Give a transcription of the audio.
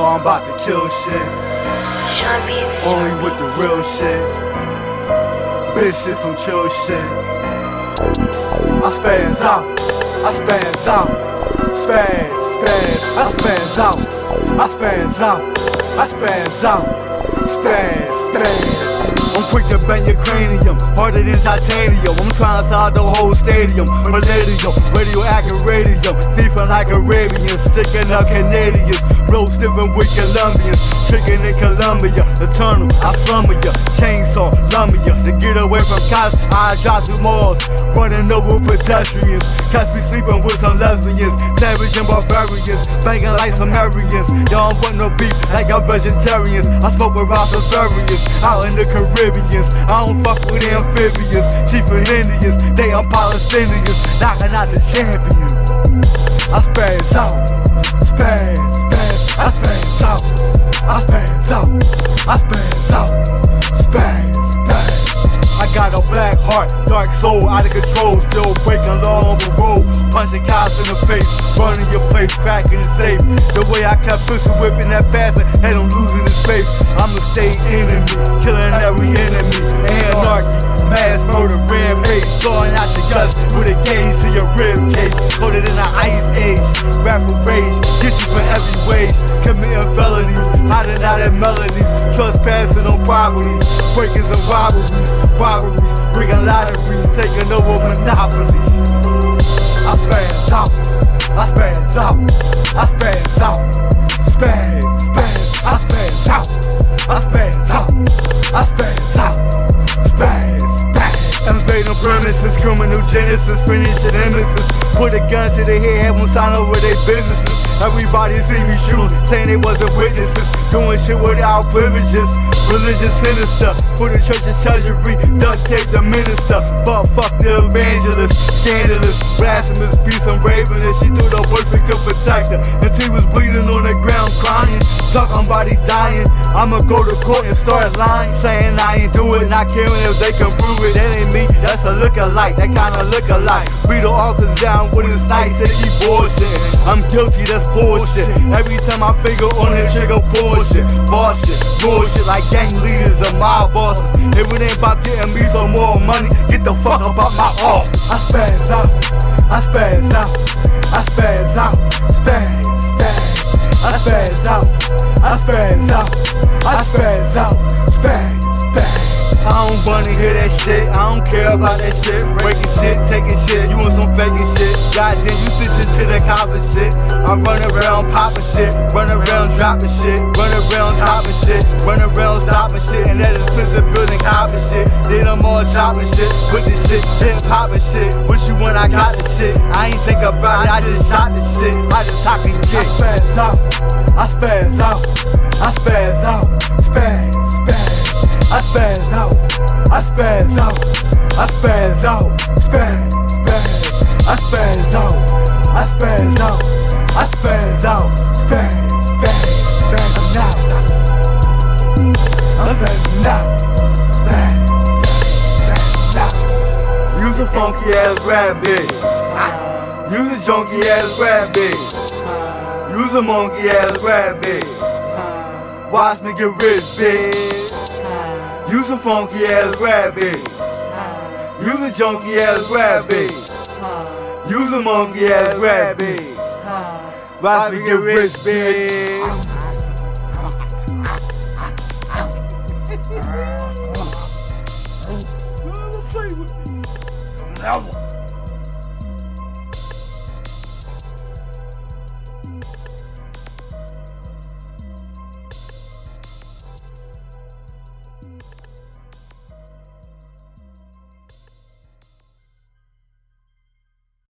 know I'm about to kill shit. Only with the real shit. Bitch shit some chill shit. I spaz out. I spaz out. Spaz, spaz. I spaz out. I spaz out. I spaz out. Spaz, spaz. I'm quick to bend your cranium, harder than titanium. I'm trying to solve the whole stadium. Palladium, radioactive radium, thieving like Arabians, sticking up Canadians, road sniffing with Colombians, tricking in Colombia. Eternal, I slumber ya, chainsaw, lumber ya. To get away from cops, I drive through malls, running over pedestrians. Catch me sleeping with some lesbians, savage and barbarians, banging like some Aryan. Y'all want no beef like I'm vegetarians. I smoke with Rastafarians out in the Caribbean. Caribbeans. I don't fuck with amphibians, chief and Indians. They are Palestinians, knocking out the champions. I spaz out, spaz. Out, I spaz out, I spaz out, spaz, spaz. I got a black heart, dark soul, out of control, still breaking law on the road, punching cops in the face, running your place, cracking the safe. The way I kept pushing, whipping that bastard, had him losing his faith. I'm a state enemy, killing every enemy. Anarchy, mass murder, rampage, blowing out your guts with a gauge to your rib cage. Colder than an ice age, raffle rage, get you for every wage. Committing hiding out in melodies, trespassing on properties, breaking and robberies, robberies, bringing lotteries, taking over monopolies. I spaz out, I spaz out, I spaz out, spaz, spaz, I spaz out, I spaz out, I spaz out, spaz, spaz. Invading premises, criminal genesis, finishing innocence. Put a gun to their head, have them sign over their businesses. Everybody see me shoot, saying they wasn't witnesses. Doing shit without privileges. Religion sinister, for the church's treasury, duct tape the minister. But fuck the evangelist, scandalous, blasphemous, beast and I'ma go to court and start lying, saying I ain't do it, not caring if they can prove it. That ain't me, that's a look-alike, that kinda look-alike. Beat the officers down with his knife, they keep bullshitting. I'm guilty, that's bullshit. Every time I figure on the trigger, bullshit, bullshit, bullshit like gang leaders and my bosses. If it ain't about getting me some more money, get the fuck up out my office. I spaz out, I spaz out, I spaz out, I spaz out, spaz, spaz. I don't wanna hear that shit, I don't care about that shit. Breaking shit, taking shit, you want some faking shit. Goddamn, you to the cops and shit. I run around popping shit, run around dropping shit, run around topping shit, run around stopping shit, and that expensive building copping shit. Then I'm all chopping shit, with the shit, then popping shit. Wish you when I got the shit, I ain't think about it, I just shot the shit. I just talk and get. I spaz out, I spaz out, I spaz out, spaz, spaz. I spaz out, I spaz out, I spaz out, funky ass rap bitch. Use a junky ass rap bitch. Use a monkey ass rap bitch. Watch me get rich, bitch. Use a funky ass rabbit. Use a junky ass rabbit. Use a monkey ass rabbit. Watch me get rich, bitch.